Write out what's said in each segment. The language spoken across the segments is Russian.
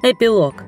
Эпилог.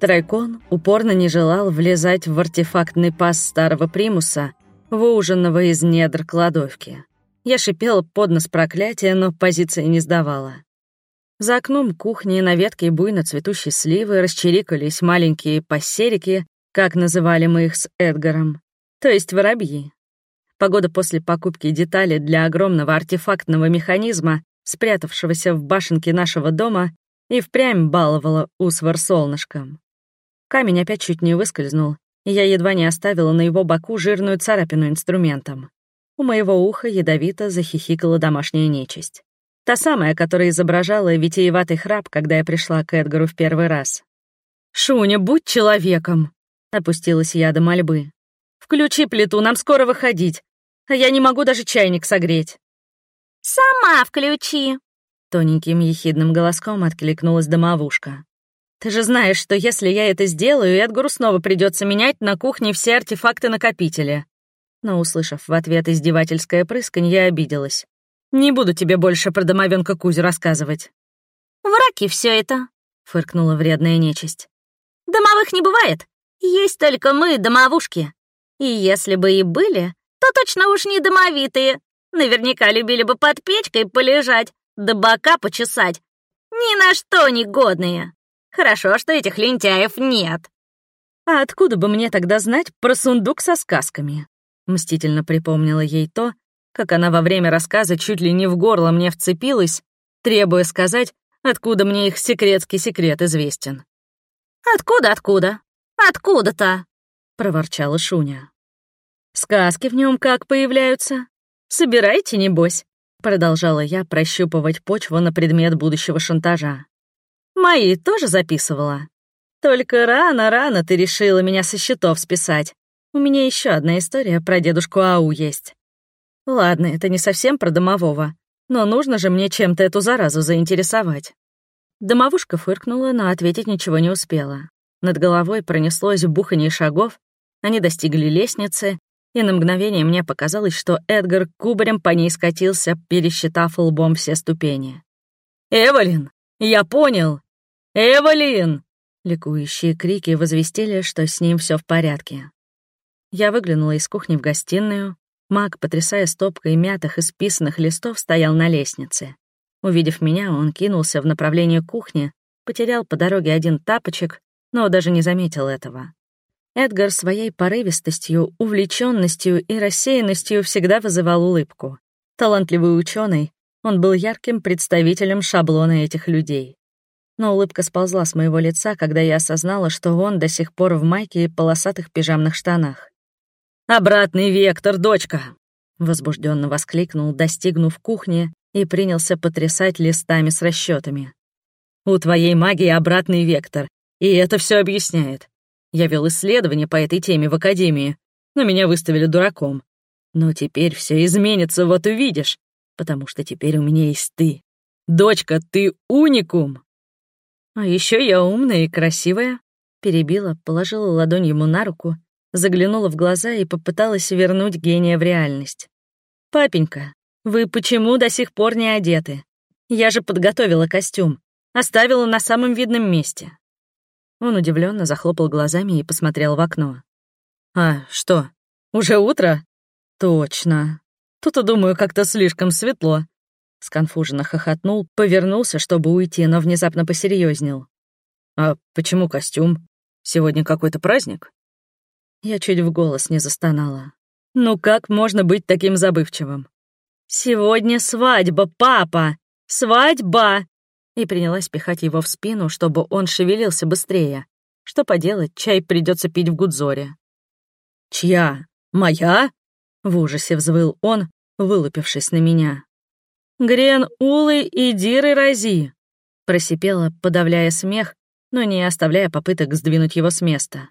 Трайкон упорно не желал влезать в артефактный паз старого примуса, выуженного из недр кладовки. Я шипела под нос проклятия, но позиции не сдавала. За окном кухни на ветке буйно цветущей сливы расчирикались маленькие пассерики, как называли мы их с Эдгаром, то есть воробьи. Погода после покупки деталей для огромного артефактного механизма, спрятавшегося в башенке нашего дома, и впрямь баловала Усвар солнышком. Камень опять чуть не выскользнул, и я едва не оставила на его боку жирную царапину инструментом. У моего уха ядовито захихикала домашняя нечисть. Та самая, которая изображала витиеватый храп, когда я пришла к Эдгару в первый раз. «Шуня, будь человеком!» — опустилась я до мольбы. «Включи плиту, нам скоро выходить, а я не могу даже чайник согреть». «Сама включи!» — тоненьким ехидным голоском откликнулась домовушка. «Ты же знаешь, что если я это сделаю, Эдгару снова придется менять на кухне все артефакты-накопители». Но, услышав в ответ издевательское прысканье, я обиделась. Не буду тебе больше про домовенка Кузю рассказывать». «Враки все это», — фыркнула вредная нечисть. «Домовых не бывает. Есть только мы, домовушки. И если бы и были, то точно уж не домовитые. Наверняка любили бы под печкой полежать, да бока почесать. Ни на что не годные. Хорошо, что этих лентяев нет». «А откуда бы мне тогда знать про сундук со сказками?» Мстительно припомнила ей то, как она во время рассказа чуть ли не в горло мне вцепилась, требуя сказать, откуда мне их секретский секрет известен. «Откуда, откуда? Откуда-то?» — проворчала Шуня. «Сказки в нем как появляются? Собирайте, небось», — продолжала я прощупывать почву на предмет будущего шантажа. «Мои тоже записывала. Только рано-рано ты решила меня со счетов списать. У меня еще одна история про дедушку Ау есть. Ладно, это не совсем про домового, но нужно же мне чем-то эту заразу заинтересовать. Домовушка фыркнула, но ответить ничего не успела. Над головой пронеслось бухание шагов, они достигли лестницы, и на мгновение мне показалось, что Эдгар кубарем по ней скатился, пересчитав лбом все ступени. «Эвелин! Я понял! Эвелин!» Ликующие крики возвестили, что с ним все в порядке. Я выглянула из кухни в гостиную, Маг, потрясая стопкой мятых и списанных листов, стоял на лестнице. Увидев меня, он кинулся в направлении кухни, потерял по дороге один тапочек, но даже не заметил этого. Эдгар своей порывистостью, увлеченностью и рассеянностью всегда вызывал улыбку. Талантливый ученый, он был ярким представителем шаблона этих людей. Но улыбка сползла с моего лица, когда я осознала, что он до сих пор в майке и полосатых пижамных штанах. «Обратный вектор, дочка!» — возбужденно воскликнул, достигнув кухни, и принялся потрясать листами с расчетами. «У твоей магии обратный вектор, и это все объясняет. Я вел исследование по этой теме в Академии, но меня выставили дураком. Но теперь все изменится, вот увидишь, потому что теперь у меня есть ты. Дочка, ты уникум!» «А еще я умная и красивая», — перебила, положила ладонь ему на руку — заглянула в глаза и попыталась вернуть гения в реальность. «Папенька, вы почему до сих пор не одеты? Я же подготовила костюм, оставила на самом видном месте». Он удивленно захлопал глазами и посмотрел в окно. «А, что, уже утро?» «Точно. Тут, думаю, как-то слишком светло». Сконфуженно хохотнул, повернулся, чтобы уйти, но внезапно посерьезнел. «А почему костюм? Сегодня какой-то праздник?» Я чуть в голос не застонала. «Ну как можно быть таким забывчивым?» «Сегодня свадьба, папа! Свадьба!» И принялась пихать его в спину, чтобы он шевелился быстрее. Что поделать, чай придется пить в Гудзоре. «Чья? Моя?» — в ужасе взвыл он, вылупившись на меня. «Грен Улы и Диры Рази!» — просипела, подавляя смех, но не оставляя попыток сдвинуть его с места.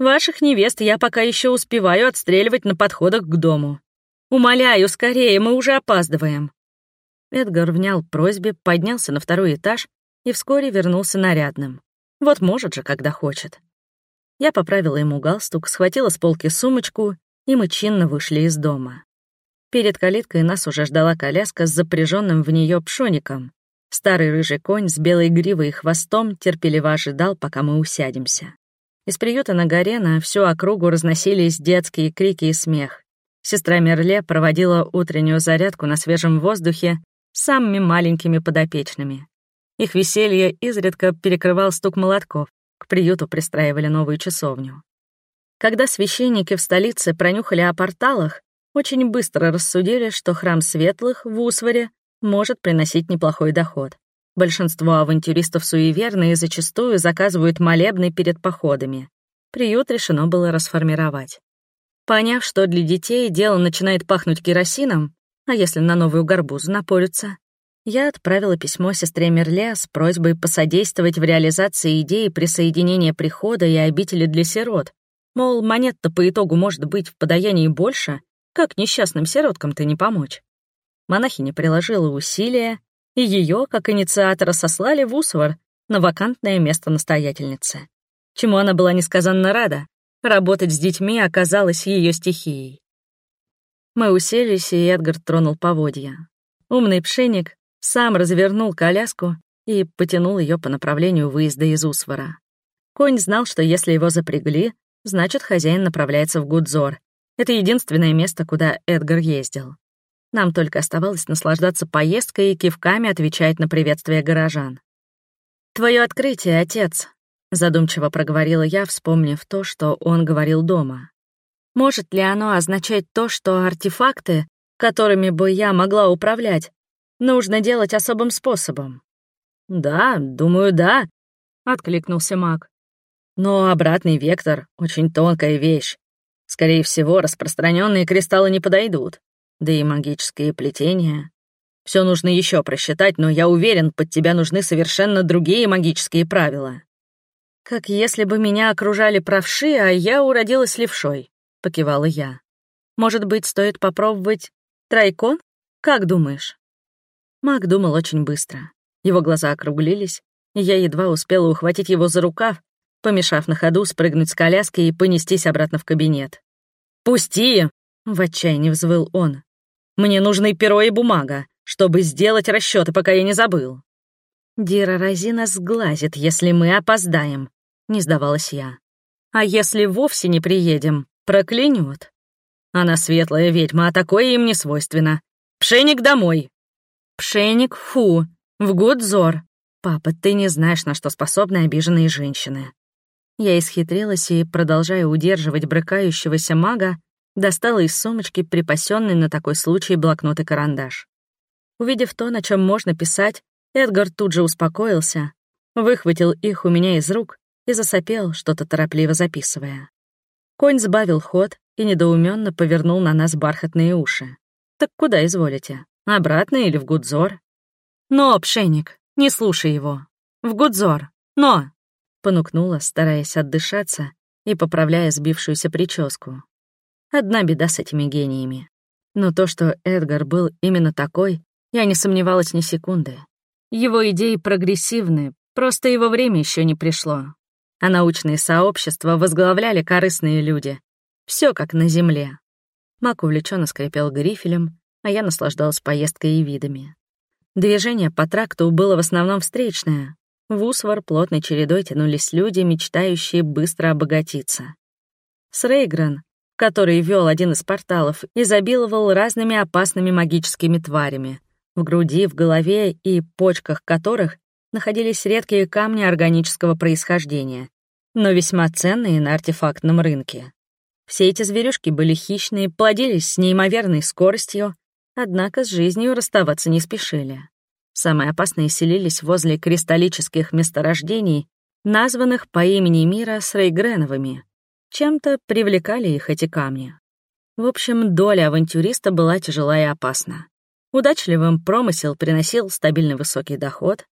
Ваших невест я пока еще успеваю отстреливать на подходах к дому. Умоляю, скорее, мы уже опаздываем». Эдгар внял просьбе, поднялся на второй этаж и вскоре вернулся нарядным. Вот может же, когда хочет. Я поправила ему галстук, схватила с полки сумочку, и мы чинно вышли из дома. Перед калиткой нас уже ждала коляска с запряженным в нее пшоником. Старый рыжий конь с белой гривой и хвостом терпеливо ожидал, пока мы усядемся. Из приюта на горе на всю округу разносились детские крики и смех. Сестра Мерле проводила утреннюю зарядку на свежем воздухе самыми маленькими подопечными. Их веселье изредка перекрывал стук молотков. К приюту пристраивали новую часовню. Когда священники в столице пронюхали о порталах, очень быстро рассудили, что храм светлых в Усваре может приносить неплохой доход. Большинство авантюристов суеверны и зачастую заказывают молебны перед походами. Приют решено было расформировать. Поняв, что для детей дело начинает пахнуть керосином, а если на новую горбузу напорются, я отправила письмо сестре Мерле с просьбой посодействовать в реализации идеи присоединения прихода и обители для сирот. Мол, монет-то по итогу может быть в подаянии больше, как несчастным сироткам-то не помочь? Монахиня приложила усилия, и ее, как инициатора, сослали в Усвар на вакантное место настоятельницы. Чему она была несказанно рада. Работать с детьми оказалось ее стихией. Мы уселись, и Эдгар тронул поводья. Умный пшеник сам развернул коляску и потянул ее по направлению выезда из Усвара. Конь знал, что если его запрягли, значит, хозяин направляется в Гудзор, это единственное место, куда Эдгар ездил. Нам только оставалось наслаждаться поездкой и кивками отвечать на приветствие горожан. «Твое открытие, отец», — задумчиво проговорила я, вспомнив то, что он говорил дома. «Может ли оно означать то, что артефакты, которыми бы я могла управлять, нужно делать особым способом?» «Да, думаю, да», — откликнулся маг. «Но обратный вектор — очень тонкая вещь. Скорее всего, распространенные кристаллы не подойдут. Да и магические плетения. Все нужно еще просчитать, но я уверен, под тебя нужны совершенно другие магические правила. Как если бы меня окружали правши, а я уродилась левшой, покивала я. Может быть, стоит попробовать тройкон? Как думаешь? Маг думал очень быстро. Его глаза округлились, и я едва успела ухватить его за рукав, помешав на ходу спрыгнуть с коляски и понестись обратно в кабинет. «Пусти!» — в отчаянии взвыл он. «Мне нужны перо и бумага, чтобы сделать расчеты, пока я не забыл». «Дира Розина сглазит, если мы опоздаем», — не сдавалась я. «А если вовсе не приедем, проклянет. Она светлая ведьма, а такое им не свойственно. Пшеник домой!» «Пшеник, фу! В Гудзор! Папа, ты не знаешь, на что способны обиженные женщины». Я исхитрилась и, продолжая удерживать брыкающегося мага, достала из сумочки припасенный на такой случай блокнот и карандаш. Увидев то, на чем можно писать, Эдгар тут же успокоился, выхватил их у меня из рук и засопел, что-то торопливо записывая. Конь сбавил ход и недоуменно повернул на нас бархатные уши. «Так куда изволите? Обратно или в Гудзор?» «Но, пшеник, не слушай его. В Гудзор. Но!» Понукнула, стараясь отдышаться и поправляя сбившуюся прическу. Одна беда с этими гениями. Но то, что Эдгар был именно такой, я не сомневалась ни секунды. Его идеи прогрессивны, просто его время еще не пришло. А научные сообщества возглавляли корыстные люди. Все как на Земле. Мак увлеченно скрипел грифелем, а я наслаждалась поездкой и видами. Движение по тракту было в основном встречное, в Усвар плотной чередой тянулись люди, мечтающие быстро обогатиться. Срейгрен, который вел один из порталов, изобиловал разными опасными магическими тварями, в груди, в голове и почках которых находились редкие камни органического происхождения, но весьма ценные на артефактном рынке. Все эти зверюшки были хищные, плодились с неимоверной скоростью, однако с жизнью расставаться не спешили. Самые опасные селились возле кристаллических месторождений, названных по имени мира Срейгреновыми. Чем-то привлекали их эти камни. В общем, доля авантюриста была тяжела и опасна. Удачливым промысел приносил стабильный высокий доход,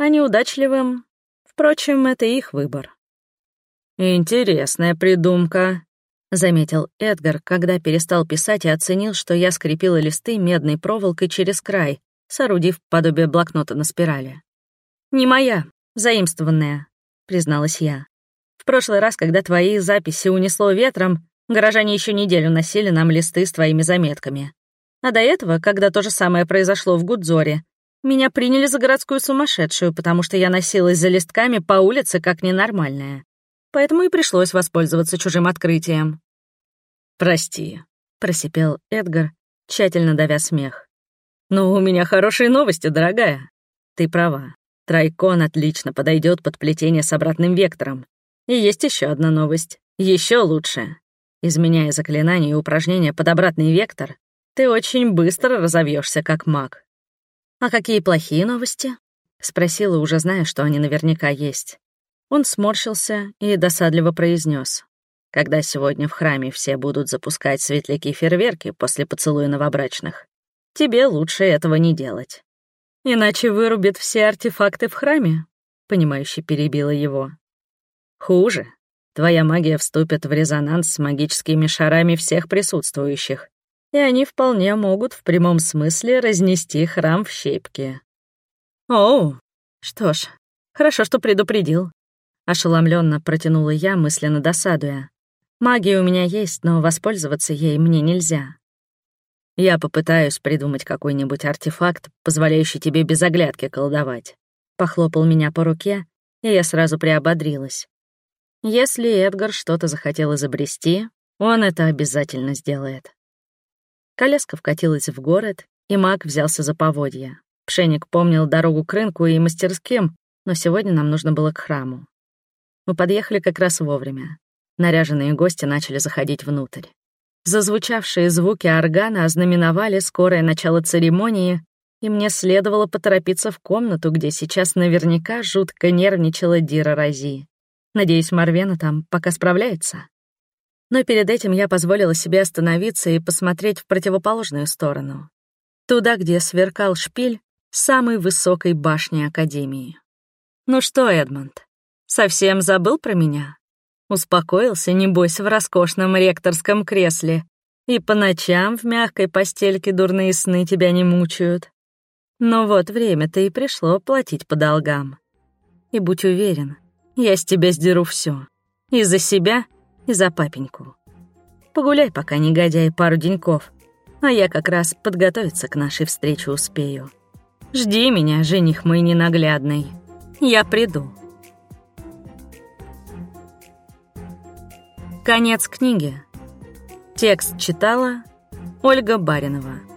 а неудачливым... Впрочем, это их выбор. «Интересная придумка», — заметил Эдгар, когда перестал писать и оценил, что я скрепила листы медной проволокой через край, соорудив подобие блокнота на спирали. «Не моя, заимствованная», — призналась я. «В прошлый раз, когда твои записи унесло ветром, горожане еще неделю носили нам листы с твоими заметками. А до этого, когда то же самое произошло в Гудзоре, меня приняли за городскую сумасшедшую, потому что я носилась за листками по улице как ненормальная. Поэтому и пришлось воспользоваться чужим открытием. «Прости», — просипел Эдгар, тщательно давя смех. «Ну, у меня хорошие новости, дорогая. Ты права. Трайкон отлично подойдет под плетение с обратным вектором. И есть еще одна новость. Еще лучше. Изменяя заклинания и упражнения под обратный вектор, ты очень быстро разовьешься как маг. «А какие плохие новости?» — спросила, уже зная, что они наверняка есть. Он сморщился и досадливо произнес: «Когда сегодня в храме все будут запускать светляки-фейерверки после поцелуя новобрачных, тебе лучше этого не делать. Иначе вырубит все артефакты в храме», — понимающе перебила его. «Хуже. Твоя магия вступит в резонанс с магическими шарами всех присутствующих, и они вполне могут в прямом смысле разнести храм в щепки. Оу, что ж, хорошо, что предупредил. Ошеломленно протянула я, мысленно досадуя. Магия у меня есть, но воспользоваться ей мне нельзя. Я попытаюсь придумать какой-нибудь артефакт, позволяющий тебе без оглядки колдовать. Похлопал меня по руке, и я сразу приободрилась. Если Эдгар что-то захотел изобрести, он это обязательно сделает. Коляска вкатилась в город, и маг взялся за поводья. Пшеник помнил дорогу к рынку и мастерским, но сегодня нам нужно было к храму. Мы подъехали как раз вовремя. Наряженные гости начали заходить внутрь. Зазвучавшие звуки органа ознаменовали скорое начало церемонии, и мне следовало поторопиться в комнату, где сейчас наверняка жутко нервничала Дира Рази. Надеюсь, Марвена там пока справляется. Но перед этим я позволила себе остановиться и посмотреть в противоположную сторону. Туда, где сверкал шпиль самой высокой башни Академии. «Ну что, Эдмонд, совсем забыл про меня?» Успокоился, небось, в роскошном ректорском кресле, и по ночам в мягкой постельке дурные сны тебя не мучают. Но вот время-то и пришло платить по долгам. И будь уверен, я с тебя сдеру все. И за себя — и за папеньку. Погуляй пока, негодяй, пару деньков, а я как раз подготовиться к нашей встрече успею. Жди меня, жених мой ненаглядный. Я приду. Конец книги. Текст читала Ольга Баринова.